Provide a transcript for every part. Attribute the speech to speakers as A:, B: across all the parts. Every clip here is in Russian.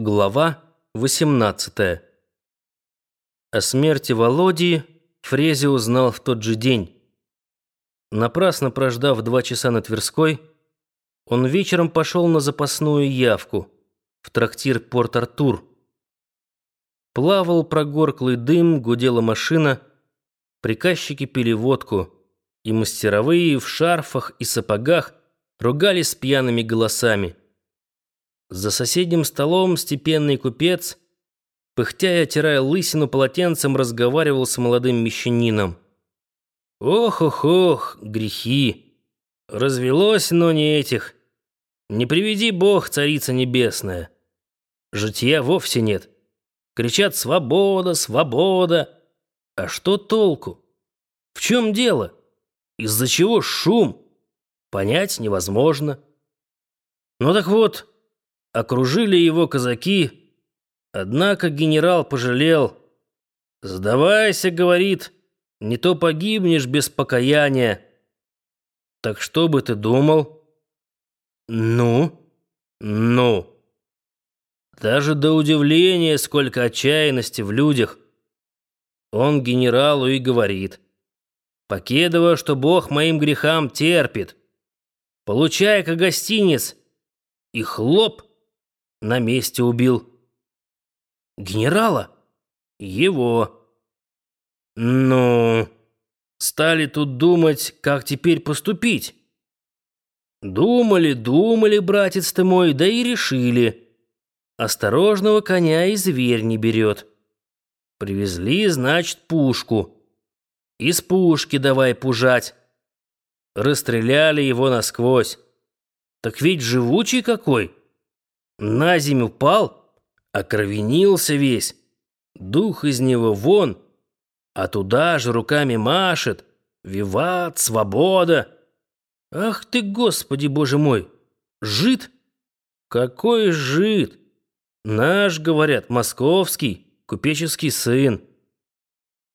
A: Глава 18 О смерти Володи Фрезе узнал в тот же день. Напрасно прождав два часа на Тверской, он вечером пошел на запасную явку в трактир Порт-Артур. Плавал прогорклый дым, гудела машина, приказчики пили водку, и мастеровые в шарфах и сапогах ругались пьяными голосами. За соседним столом степенный купец, пыхтя и отирая лысину полотенцем, разговаривал с молодым мещанином. «Ох-ох-ох, грехи! Развелось, но не этих. Не приведи Бог, Царица Небесная. Жития вовсе нет. Кричат «Свобода! Свобода!» А что толку? В чем дело? Из-за чего шум? Понять невозможно. Ну так вот, Окружили его казаки, однако генерал пожалел. «Сдавайся», — говорит, — «не то погибнешь без покаяния». «Так что бы ты думал?» «Ну?» «Ну?» Даже до удивления, сколько отчаянности в людях. Он генералу и говорит. «Покедово, что Бог моим грехам терпит. Получай-ка гостиниц». И хлоп! На месте убил. Генерала? Его. Ну, стали тут думать, как теперь поступить. Думали, думали, братец ты мой, да и решили. Осторожного коня и зверь не берет. Привезли, значит, пушку. Из пушки давай пужать. Расстреляли его насквозь. Так ведь живучий какой на землю пал, окровенился весь, дух из него вон, а туда же руками машет, виват, свобода. Ах ты, Господи, Боже мой, жид? Какой жид? Наш, говорят, московский, купеческий сын.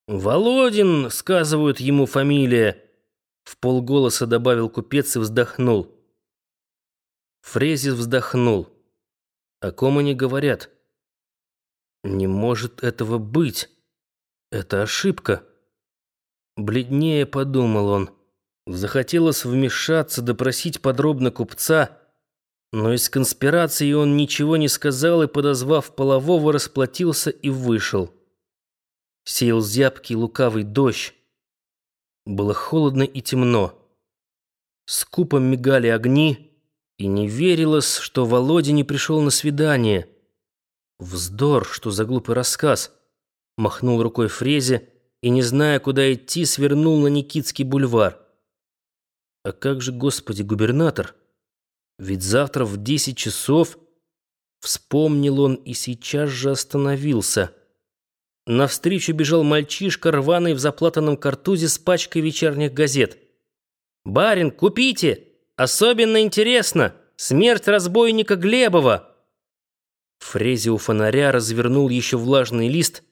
A: Володин, сказывают ему фамилия, в полголоса добавил купец и вздохнул. Фрезис вздохнул. О ком они говорят? Не может этого быть. Это ошибка. Бледнее подумал он. Захотелось вмешаться, допросить подробно купца, но из конспирации он ничего не сказал и, подозвав полового, расплатился и вышел. Сеял зябкий лукавый дождь. Было холодно и темно. Скупо мигали огни, и не верилось, что Володя не пришел на свидание. Вздор, что за глупый рассказ. Махнул рукой Фрезе и, не зная, куда идти, свернул на Никитский бульвар. А как же, господи, губернатор? Ведь завтра в десять часов... Вспомнил он и сейчас же остановился. Навстречу бежал мальчишка, рваный в заплатанном картузе с пачкой вечерних газет. «Барин, купите!» Особенно интересно смерть разбойника Глебова. Фрези у фонаря развернул еще влажный лист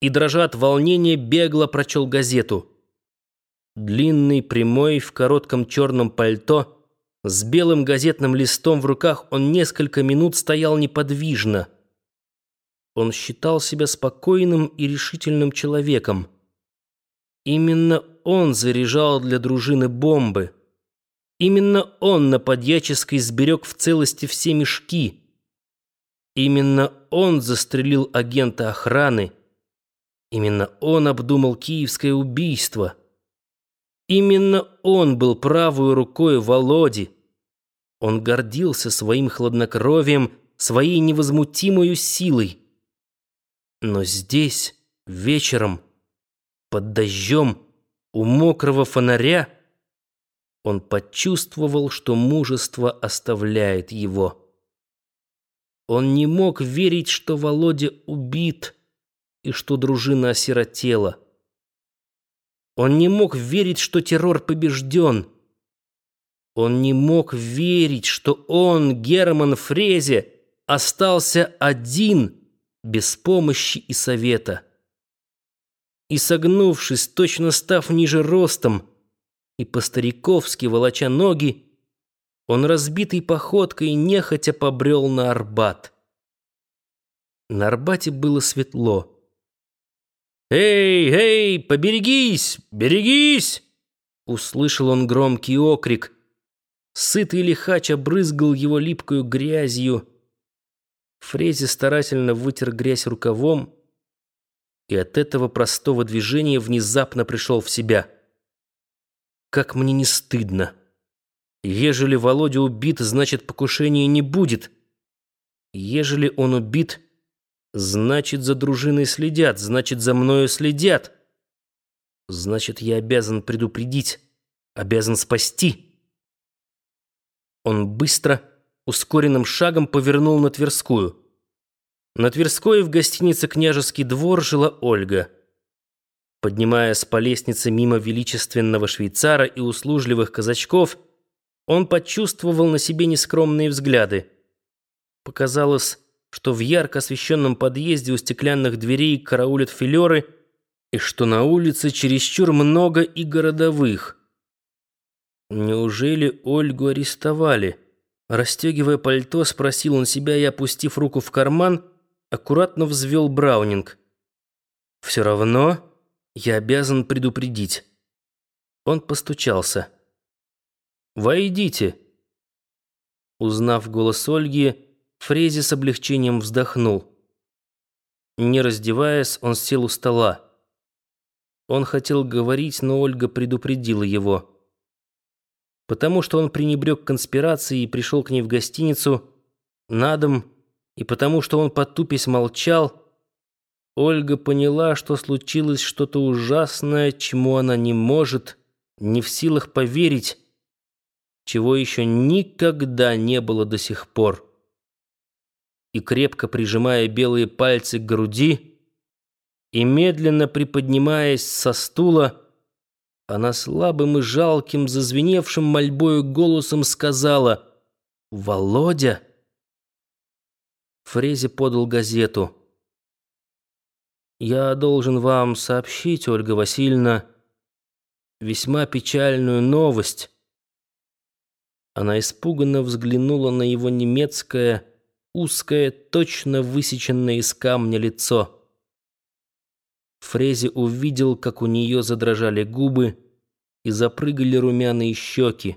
A: и, дрожа от волнения, бегло прочел газету. Длинный, прямой, в коротком черном пальто, с белым газетным листом в руках, он несколько минут стоял неподвижно. Он считал себя спокойным и решительным человеком. Именно он заряжал для дружины бомбы. Именно он на Подьяческой сберег в целости все мешки. Именно он застрелил агента охраны. Именно он обдумал киевское убийство. Именно он был правой рукой Володи. Он гордился своим хладнокровием, своей невозмутимой силой. Но здесь, вечером, под дождем, у мокрого фонаря, он почувствовал, что мужество оставляет его. Он не мог верить, что Володя убит и что дружина осиротела. Он не мог верить, что террор побежден. Он не мог верить, что он, Герман Фрезе, остался один, без помощи и совета. И согнувшись, точно став ниже ростом, и по-стариковски, волоча ноги, он разбитой походкой нехотя побрел на Арбат. На Арбате было светло. «Эй, эй, поберегись, берегись!» Услышал он громкий окрик. Сытый лихач обрызгал его липкую грязью. Фрези старательно вытер грязь рукавом и от этого простого движения внезапно пришел в себя. «Как мне не стыдно! Ежели Володя убит, значит, покушения не будет. Ежели он убит, значит, за дружиной следят, значит, за мною следят. Значит, я обязан предупредить, обязан спасти». Он быстро, ускоренным шагом повернул на Тверскую. На Тверской в гостинице «Княжеский двор» жила Ольга. Поднимаясь по лестнице мимо величественного швейцара и услужливых казачков, он почувствовал на себе нескромные взгляды. Показалось, что в ярко освещенном подъезде у стеклянных дверей караулят филеры и что на улице чересчур много и городовых. Неужели Ольгу арестовали? Расстегивая пальто, спросил он себя и, опустив руку в карман, аккуратно взвел Браунинг. «Все равно я обязан предупредить». Он постучался. «Войдите». Узнав голос Ольги, Фрези с облегчением вздохнул. Не раздеваясь, он сел у стола. Он хотел говорить, но Ольга предупредила его. Потому что он пренебрег конспирацией и пришел к ней в гостиницу, на дом, и потому что он потупясь молчал, Ольга поняла, что случилось что-то ужасное, чему она не может, не в силах поверить, чего еще никогда не было до сих пор. И крепко прижимая белые пальцы к груди и медленно приподнимаясь со стула, она слабым и жалким, зазвеневшим мольбою голосом сказала «Володя!» Фрези подал газету. «Я должен вам сообщить, Ольга Васильевна, весьма печальную новость». Она испуганно взглянула на его немецкое, узкое, точно высеченное из камня лицо. Фрези увидел, как у нее задрожали губы и запрыгали румяные щеки.